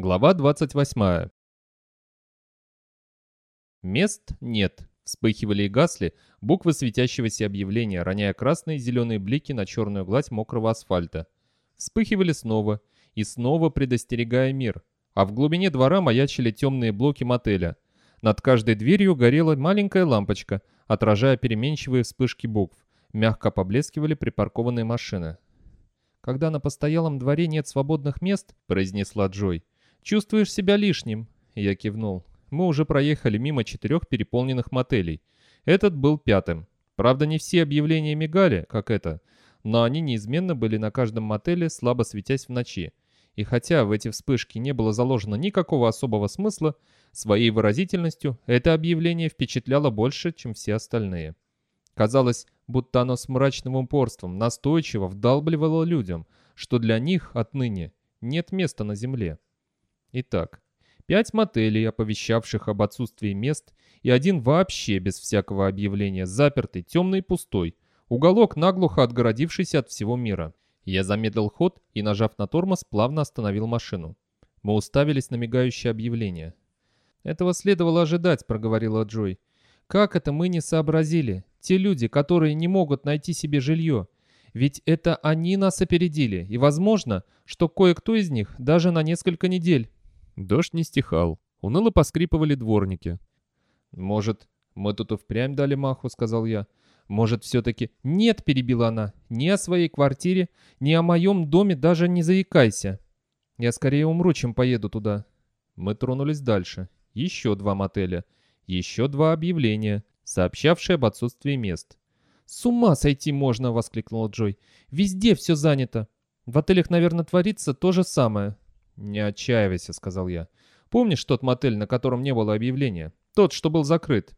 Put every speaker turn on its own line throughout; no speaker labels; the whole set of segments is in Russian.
Глава 28. Мест нет. Вспыхивали и гасли буквы светящегося объявления, роняя красные и зеленые блики на черную гладь мокрого асфальта. Вспыхивали снова и снова предостерегая мир. А в глубине двора маячили темные блоки мотеля. Над каждой дверью горела маленькая лампочка, отражая переменчивые вспышки букв. Мягко поблескивали припаркованные машины. «Когда на постоялом дворе нет свободных мест», — произнесла Джой, — «Чувствуешь себя лишним?» Я кивнул. Мы уже проехали мимо четырех переполненных мотелей. Этот был пятым. Правда, не все объявления мигали, как это, но они неизменно были на каждом мотеле, слабо светясь в ночи. И хотя в эти вспышки не было заложено никакого особого смысла, своей выразительностью это объявление впечатляло больше, чем все остальные. Казалось, будто оно с мрачным упорством настойчиво вдалбливало людям, что для них отныне нет места на земле. Итак, пять мотелей, оповещавших об отсутствии мест, и один вообще без всякого объявления, запертый, темный и пустой, уголок, наглухо отгородившийся от всего мира. Я замедлил ход и, нажав на тормоз, плавно остановил машину. Мы уставились на мигающее объявление. «Этого следовало ожидать», — проговорила Джой. «Как это мы не сообразили? Те люди, которые не могут найти себе жилье. Ведь это они нас опередили, и возможно, что кое-кто из них даже на несколько недель».
Дождь не стихал. Уныло поскрипывали дворники.
«Может, мы тут и впрямь дали маху», — сказал я. «Может, все-таки...» «Нет», — перебила она, — «ни о своей квартире, ни о моем доме даже не заикайся. Я скорее умру, чем поеду туда». Мы тронулись дальше. Еще два мотеля. Еще два объявления, сообщавшие об отсутствии мест. «С ума сойти можно!» — воскликнула Джой. «Везде все занято. В отелях, наверное, творится то же самое». «Не отчаивайся», — сказал я. «Помнишь тот мотель, на котором не было объявления? Тот, что был закрыт?»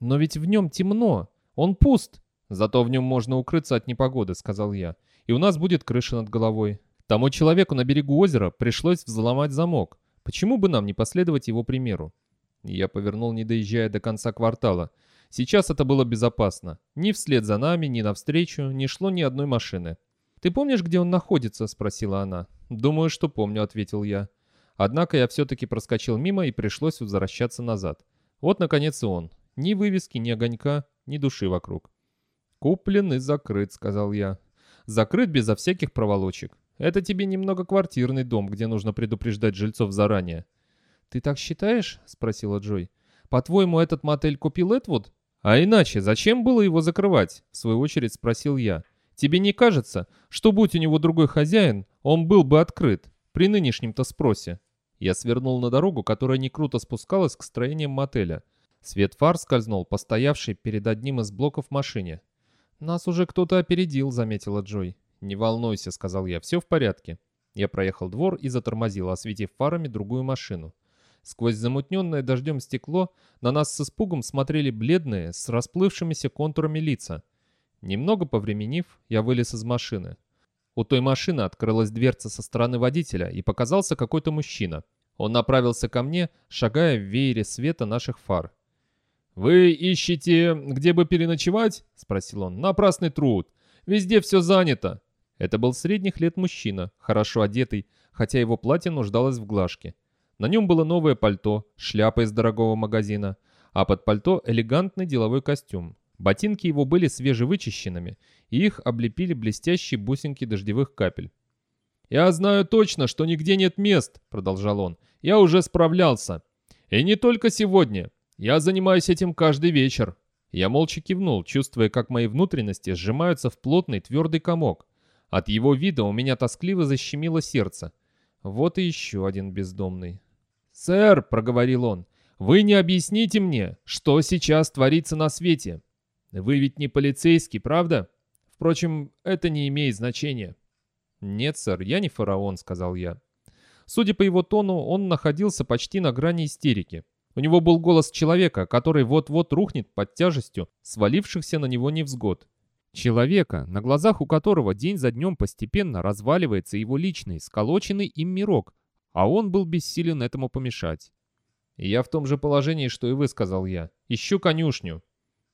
«Но ведь в нем темно. Он пуст». «Зато в нем можно укрыться от непогоды», — сказал я. «И у нас будет крыша над головой». Тому человеку на берегу озера пришлось взломать замок. Почему бы нам не последовать его примеру? Я повернул, не доезжая до конца квартала. Сейчас это было безопасно. Ни вслед за нами, ни навстречу не шло ни одной машины. «Ты помнишь, где он находится?» — спросила она. «Думаю, что помню», — ответил я. Однако я все-таки проскочил мимо и пришлось возвращаться назад. Вот, наконец, и он. Ни вывески, ни огонька, ни души вокруг. «Куплен и закрыт», — сказал я. «Закрыт безо всяких проволочек. Это тебе немного квартирный дом, где нужно предупреждать жильцов заранее». «Ты так считаешь?» — спросила Джой. «По-твоему, этот мотель купил Этвуд?» «А иначе, зачем было его закрывать?» — в свою очередь спросил я. Тебе не кажется, что будь у него другой хозяин, он был бы открыт, при нынешнем-то спросе?» Я свернул на дорогу, которая не круто спускалась к строениям мотеля. Свет фар скользнул по стоявшей перед одним из блоков машине. «Нас уже кто-то опередил», — заметила Джой. «Не волнуйся», — сказал я, — «все в порядке». Я проехал двор и затормозил, осветив фарами другую машину. Сквозь замутненное дождем стекло на нас с испугом смотрели бледные, с расплывшимися контурами лица. Немного повременив, я вылез из машины. У той машины открылась дверца со стороны водителя, и показался какой-то мужчина. Он направился ко мне, шагая в веере света наших фар. «Вы ищете, где бы переночевать?» — спросил он. «Напрасный труд. Везде все занято». Это был средних лет мужчина, хорошо одетый, хотя его платье нуждалось в глажке. На нем было новое пальто, шляпа из дорогого магазина, а под пальто элегантный деловой костюм. Ботинки его были свежевычищенными, и их облепили блестящие бусинки дождевых капель. «Я знаю точно, что нигде нет мест», — продолжал он. «Я уже справлялся. И не только сегодня. Я занимаюсь этим каждый вечер». Я молча кивнул, чувствуя, как мои внутренности сжимаются в плотный твердый комок. От его вида у меня тоскливо защемило сердце. Вот и еще один бездомный. «Сэр», — проговорил он, — «вы не объясните мне, что сейчас творится на свете. Вы ведь не полицейский, правда? Впрочем, это не имеет значения. Нет, сэр, я не фараон, сказал я. Судя по его тону, он находился почти на грани истерики. У него был голос человека, который вот-вот рухнет под тяжестью свалившихся на него невзгод. Человека, на глазах у которого день за днем постепенно разваливается его личный, сколоченный им мирок, а он был бессилен этому помешать. «Я в том же положении, что и вы», — сказал я. «Ищу конюшню».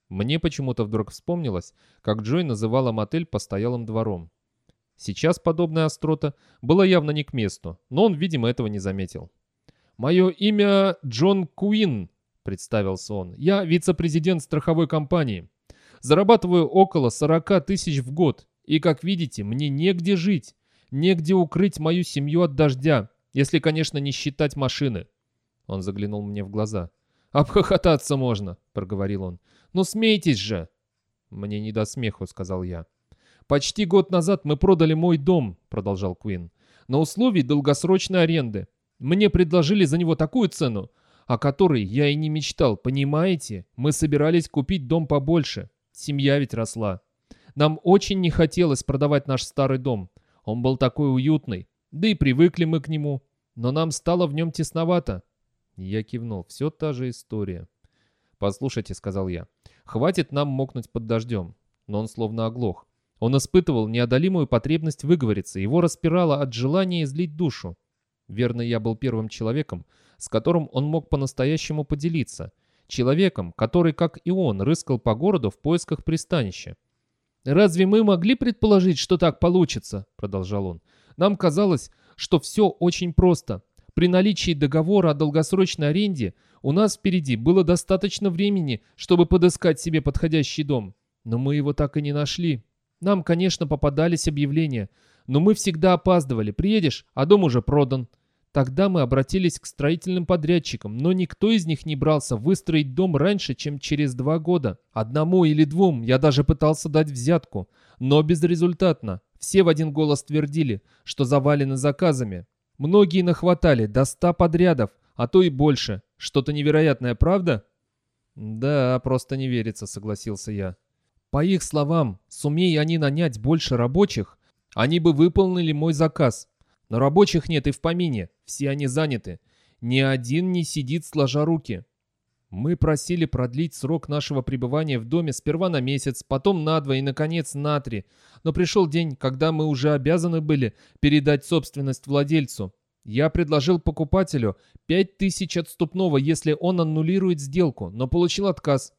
Мне почему-то вдруг вспомнилось, как Джой называла мотель постоялым двором. Сейчас подобная острота была явно не к месту, но он, видимо, этого не заметил. «Мое имя Джон Куин», — представился он. «Я вице-президент страховой компании. Зарабатываю около 40 тысяч в год, и, как видите, мне негде жить, негде укрыть мою семью от дождя, если, конечно, не считать машины». Он заглянул мне в глаза. «Обхохотаться можно», — проговорил он. «Ну смейтесь же!» «Мне не до смеху», — сказал я. «Почти год назад мы продали мой дом», — продолжал Куин, «на условии долгосрочной аренды. Мне предложили за него такую цену, о которой я и не мечтал, понимаете? Мы собирались купить дом побольше. Семья ведь росла. Нам очень не хотелось продавать наш старый дом. Он был такой уютный, да и привыкли мы к нему. Но нам стало в нем тесновато». Я кивнул. Все та же история. «Послушайте», — сказал я, — «хватит нам мокнуть под дождем». Но он словно оглох. Он испытывал неодолимую потребность выговориться, его распирало от желания излить душу. Верно, я был первым человеком, с которым он мог по-настоящему поделиться. Человеком, который, как и он, рыскал по городу в поисках пристанища. «Разве мы могли предположить, что так получится?» — продолжал он. «Нам казалось, что все очень просто. При наличии договора о долгосрочной аренде у нас впереди было достаточно времени, чтобы подыскать себе подходящий дом. Но мы его так и не нашли. Нам, конечно, попадались объявления, но мы всегда опаздывали. Приедешь, а дом уже продан. Тогда мы обратились к строительным подрядчикам, но никто из них не брался выстроить дом раньше, чем через два года. Одному или двум я даже пытался дать взятку, но безрезультатно. Все в один голос твердили, что завалены заказами. Многие нахватали до ста подрядов, а то и больше. Что-то невероятное, правда? Да, просто не верится, согласился я. По их словам, сумея они нанять больше рабочих, они бы выполнили мой заказ. Но рабочих нет и в помине, все они заняты. Ни один не сидит сложа руки. Мы просили продлить срок нашего пребывания в доме сперва на месяц, потом на два и, наконец, на три. Но пришел день, когда мы уже обязаны были передать собственность владельцу. Я предложил покупателю 5000 отступного, если он аннулирует сделку, но получил отказ.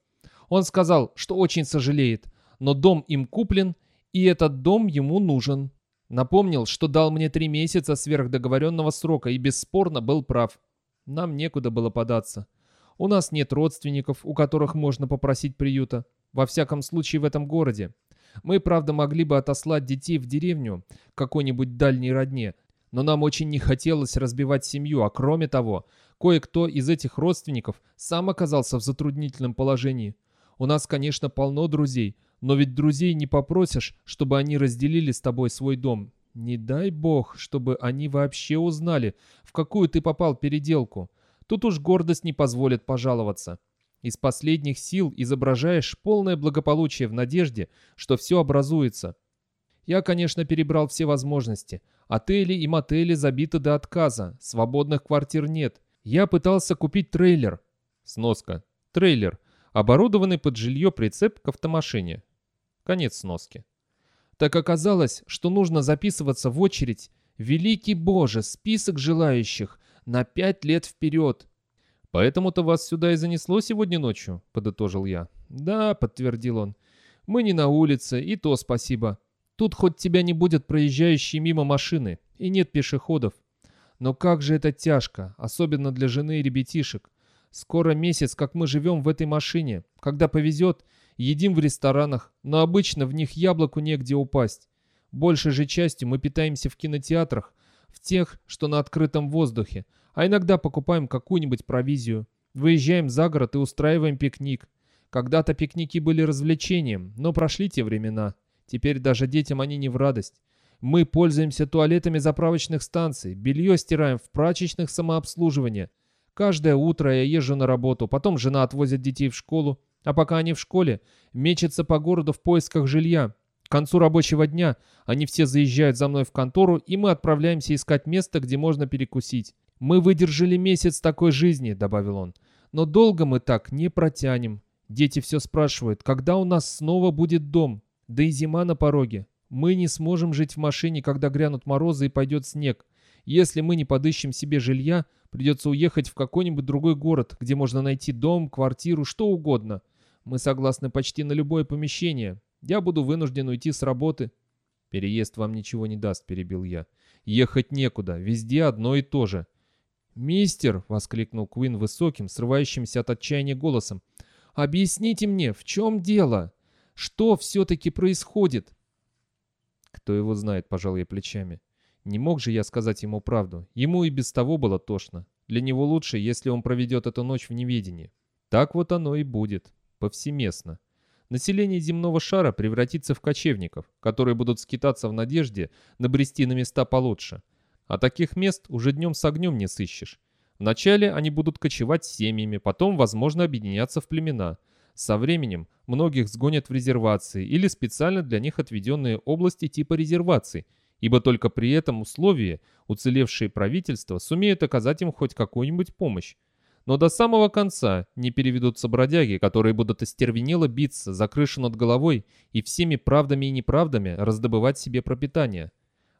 Он сказал, что очень сожалеет, но дом им куплен, и этот дом ему нужен. Напомнил, что дал мне три месяца сверхдоговоренного срока и бесспорно был прав. Нам некуда было податься. У нас нет родственников, у которых можно попросить приюта. Во всяком случае в этом городе. Мы, правда, могли бы отослать детей в деревню, какой-нибудь дальней родне, но нам очень не хотелось разбивать семью, а кроме того, кое-кто из этих родственников сам оказался в затруднительном положении. У нас, конечно, полно друзей, но ведь друзей не попросишь, чтобы они разделили с тобой свой дом. Не дай бог, чтобы они вообще узнали, в какую ты попал переделку. Тут уж гордость не позволит пожаловаться. Из последних сил изображаешь полное благополучие в надежде, что все образуется. Я, конечно, перебрал все возможности. Отели и мотели забиты до отказа, свободных квартир нет. Я пытался купить трейлер. Сноска. Трейлер оборудованный под жилье прицеп к автомашине. Конец сноски. Так оказалось, что нужно записываться в очередь. Великий Боже, список желающих на пять лет вперед. Поэтому-то вас сюда и занесло сегодня ночью, подытожил я. Да, подтвердил он. Мы не на улице, и то спасибо. Тут хоть тебя не будет проезжающей мимо машины, и нет пешеходов. Но как же это тяжко, особенно для жены и ребятишек. Скоро месяц, как мы живем в этой машине. Когда повезет, едим в ресторанах, но обычно в них яблоку негде упасть. Большей же частью мы питаемся в кинотеатрах, в тех, что на открытом воздухе, а иногда покупаем какую-нибудь провизию. Выезжаем за город и устраиваем пикник. Когда-то пикники были развлечением, но прошли те времена. Теперь даже детям они не в радость. Мы пользуемся туалетами заправочных станций, белье стираем в прачечных самообслуживания – Каждое утро я езжу на работу, потом жена отвозит детей в школу, а пока они в школе, мечется по городу в поисках жилья. К концу рабочего дня они все заезжают за мной в контору, и мы отправляемся искать место, где можно перекусить. «Мы выдержали месяц такой жизни», — добавил он. «Но долго мы так не протянем. Дети все спрашивают, когда у нас снова будет дом? Да и зима на пороге. Мы не сможем жить в машине, когда грянут морозы и пойдет снег. Если мы не подыщем себе жилья, придется уехать в какой-нибудь другой город, где можно найти дом, квартиру, что угодно. Мы согласны почти на любое помещение. Я буду вынужден уйти с работы. «Переезд вам ничего не даст», — перебил я. «Ехать некуда, везде одно и то же». «Мистер!» — воскликнул Куин высоким, срывающимся от отчаяния голосом. «Объясните мне, в чем дело? Что все-таки происходит?» Кто его знает, пожал я плечами. Не мог же я сказать ему правду. Ему и без того было тошно. Для него лучше, если он проведет эту ночь в неведении. Так вот оно и будет. Повсеместно. Население земного шара превратится в кочевников, которые будут скитаться в надежде набрести на места получше. А таких мест уже днем с огнем не сыщешь. Вначале они будут кочевать семьями, потом, возможно, объединяться в племена. Со временем многих сгонят в резервации или специально для них отведенные области типа резерваций, ибо только при этом условии уцелевшие правительства сумеют оказать им хоть какую-нибудь помощь. Но до самого конца не переведутся бродяги, которые будут остервенело биться за крышу над головой и всеми правдами и неправдами раздобывать себе пропитание.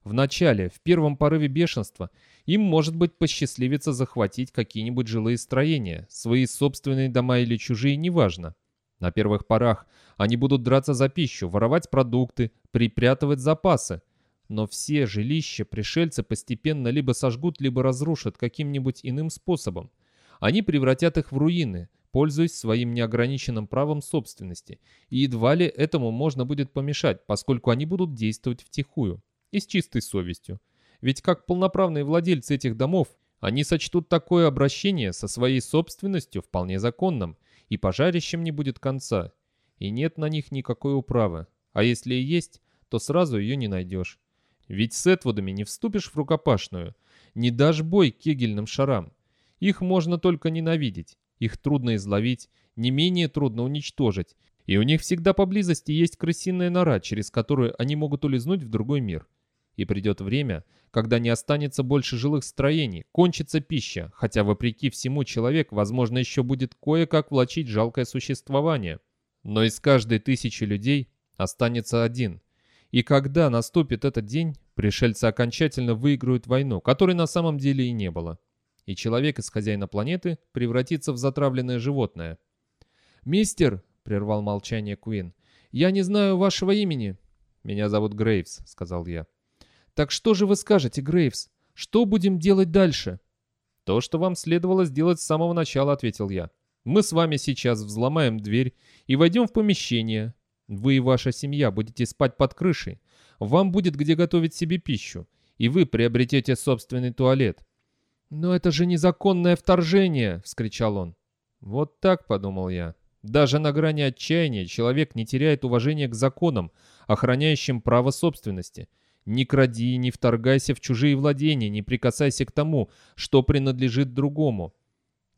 В начале, в первом порыве бешенства, им, может быть, посчастливится захватить какие-нибудь жилые строения, свои собственные дома или чужие, неважно. На первых порах они будут драться за пищу, воровать продукты, припрятывать запасы. Но все жилища пришельцы постепенно либо сожгут, либо разрушат каким-нибудь иным способом. Они превратят их в руины, пользуясь своим неограниченным правом собственности. И едва ли этому можно будет помешать, поскольку они будут действовать втихую и с чистой совестью. Ведь как полноправные владельцы этих домов, они сочтут такое обращение со своей собственностью вполне законным – и пожарищем не будет конца, и нет на них никакой управы, а если и есть, то сразу ее не найдешь. Ведь с Этвудами не вступишь в рукопашную, не дашь бой кегельным шарам. Их можно только ненавидеть, их трудно изловить, не менее трудно уничтожить, и у них всегда поблизости есть крысиная нора, через которую они могут улизнуть в другой мир. И придет время, когда не останется больше жилых строений, кончится пища, хотя вопреки всему человек, возможно, еще будет кое-как влачить жалкое существование. Но из каждой тысячи людей останется один. И когда наступит этот день, пришельцы окончательно выиграют войну, которой на самом деле и не было. И человек из хозяина планеты превратится в затравленное животное. «Мистер!» — прервал молчание Куин. «Я не знаю вашего имени». «Меня зовут Грейвс», — сказал я. «Так что же вы скажете, Грейвс? Что будем делать дальше?» «То, что вам следовало сделать с самого начала», — ответил я. «Мы с вами сейчас взломаем дверь и войдем в помещение. Вы и ваша семья будете спать под крышей. Вам будет где готовить себе пищу, и вы приобретете собственный туалет». «Но это же незаконное вторжение!» — вскричал он. «Вот так», — подумал я. «Даже на грани отчаяния человек не теряет уважения к законам, охраняющим право собственности». Не кради, не вторгайся в чужие владения, не прикасайся к тому, что принадлежит другому.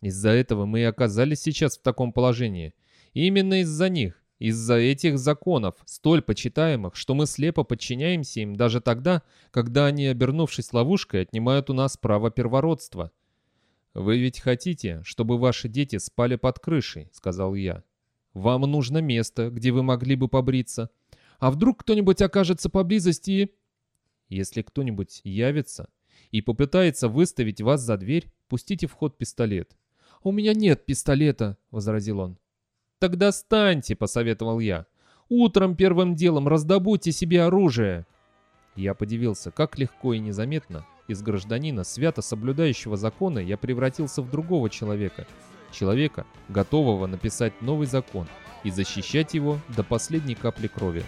Из-за этого мы и оказались сейчас в таком положении. Именно из-за них, из-за этих законов, столь почитаемых, что мы слепо подчиняемся им даже тогда, когда они, обернувшись ловушкой, отнимают у нас право первородства. «Вы ведь хотите, чтобы ваши дети спали под крышей», — сказал я. «Вам нужно место, где вы могли бы побриться. А вдруг кто-нибудь окажется поблизости и...» Если кто-нибудь явится и попытается выставить вас за дверь, пустите в ход пистолет. «У меня нет пистолета», — возразил он. «Тогда станьте», — посоветовал я. «Утром первым делом раздобудьте себе оружие». Я подивился, как легко и незаметно из гражданина, свято соблюдающего законы, я превратился в другого человека. Человека, готового написать новый закон и защищать его до последней капли крови.